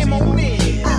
Jam on in.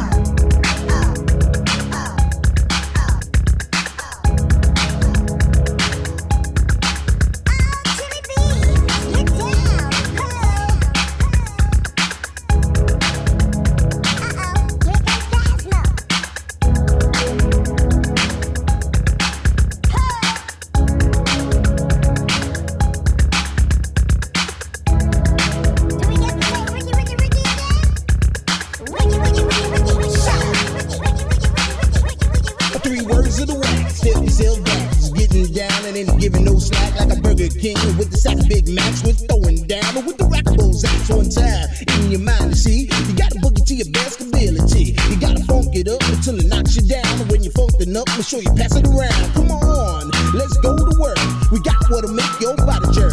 Three words of the week, still sell guns. Getting down and ain't giving no slack like a Burger King with the sack of Big Macs. With throwing down, with the rackables acts on time. In your mind, you see, you gotta book it to your best ability. You gotta funk it up until it knocks you down. And when you're funkin' up, make sure you pass it around. Come on, let's go to work. We got what'll make your body jerk.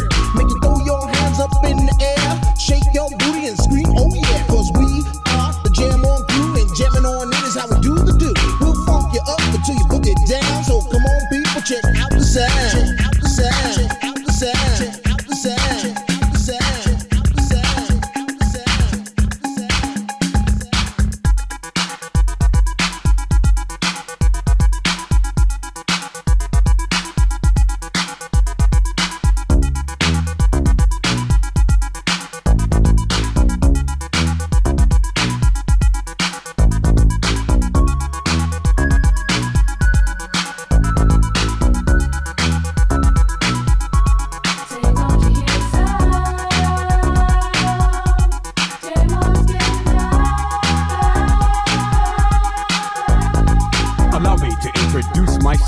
So come on, people, check out the sound.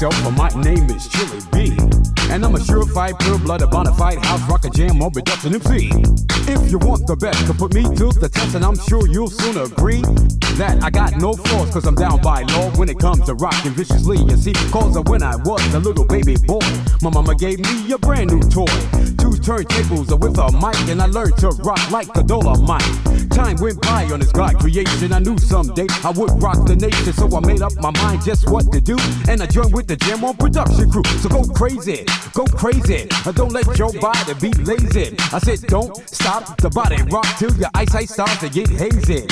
Production MC. If I put a blood a bona fight I'll rock a jam, I'm reducing the. If you want the best to put me to the test, and I'm sure you'll soon agree that I got no flaws, cause I'm down by law when it comes to rocking viciously. You see, cause of when I was a little baby boy, my mama gave me a brand new toy. Two turntables with a mic, and I learned to rock like a Dolomite. Time went by on this God creation. I knew someday I would rock the nation, so I made up my mind just what to do. And I joined with the Jam on production crew. So go crazy, go crazy. Don't let your body be lazy. I said, don't stop the body rock till your eyesight starts to get hazy.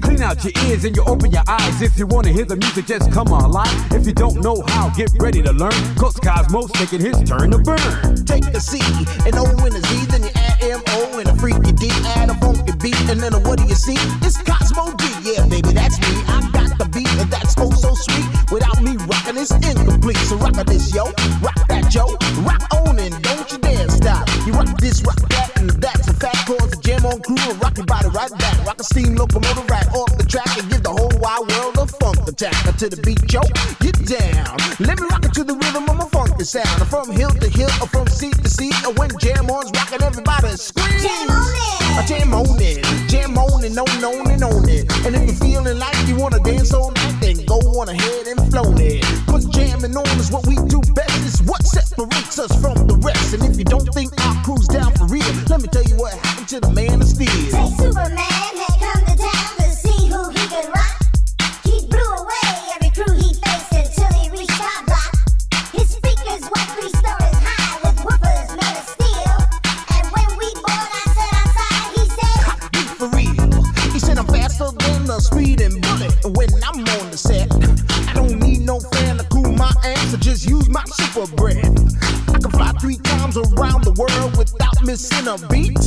Clean out your ears and you open your eyes. If you wanna hear the music, just come alive. If you don't know how, get ready to learn. Cause Cozmo's taking his turn to burn. Take a C, an O and a Z, then you add M-O and a freaky D. Add a funky beat, and then what do you see? It's Cozmo D, yeah, baby, that's me. I got the beat, and that's oh so sweet. Without me rocking, it's incomplete. So rock this, yo, rock that, yo, rock on and don't you dare stop. You rock this, rock that, and that's a. Cause the jam on crew and rock your body right back. Rock a steam locomotive right off the track and give the whole wide world attack. To the beat, yo, get down. Let me rock it to the rhythm of my funky sound. From hill to hill, or from seat to seat, or when jam on's rocking, everybody scream. Jam on it. Jam on it, jam on it, on, on and on it. And if you're feeling like you wanna dance all night, then go on ahead and flow it. Cause jamming on is what we do best. It's what separates us from the rest. And if you don't think our crew's down for real, let me tell you what happened to the man missing a beat.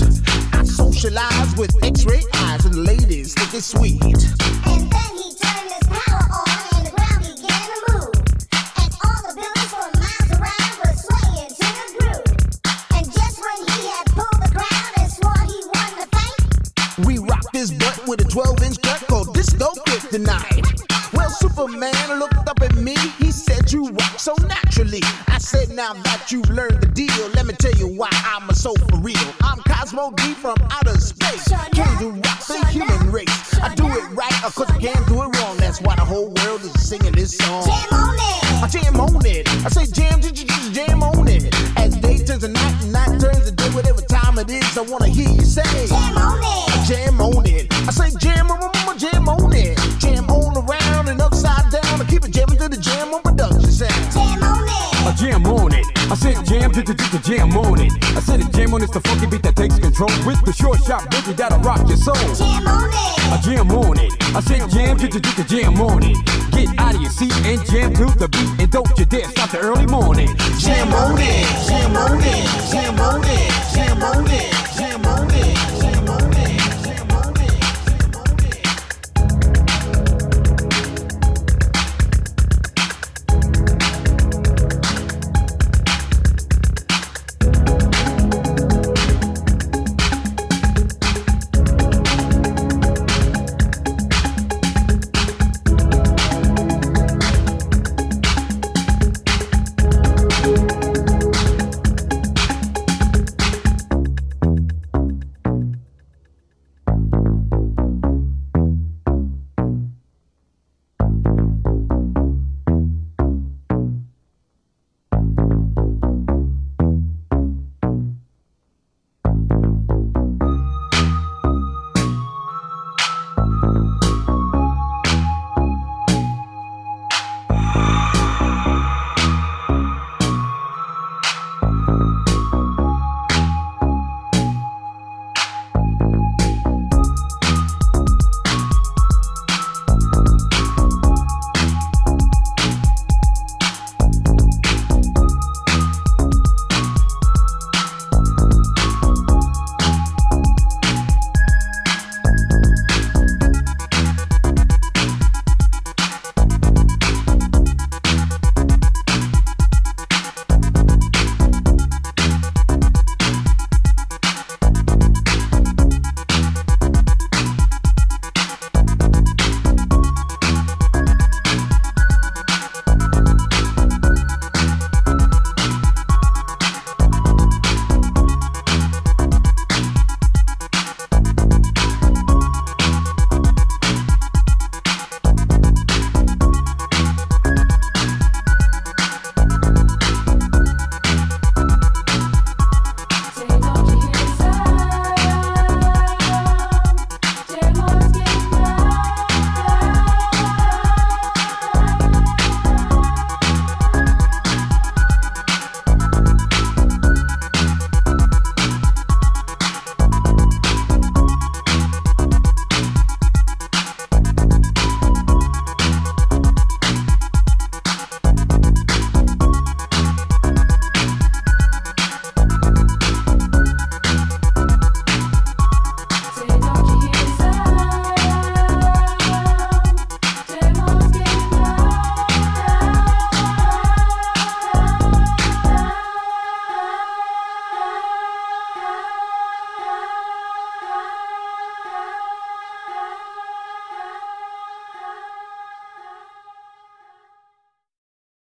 I socialize with X-ray eyes and ladies looking sweet. And then he turned his power on and the ground began to move. And all the buildings for miles around were swaying to the groove. And just when he had pulled the crowd and swore he won the fight, We rock this butt with a 12 inch cut called Disco Kryptonite. Well, Superman looked up at me. He said, You rock so naturally. I said, Now that you've learned the deal, let me tell you why I'm a soul I'm D from outer space. Came to rock the human race. I do it right, of course I can't do it wrong. That's why the whole world is singing this song. jam on it. I jam on it. I say jam, j- j- jam on it. As day turns to night and night turns to day, whatever time it is, I wanna hear you say. Jam on it. I jam on it. I said jam to the, to jam on it. I said a jam on it's the funky beat that takes control. with the short shot boogie that'll rock your soul. Jam on it. A jam on it. I said jam, the, get jam on it. Get out of your seat and jam to the beat and don't you dare stop the early morning. Jam on it,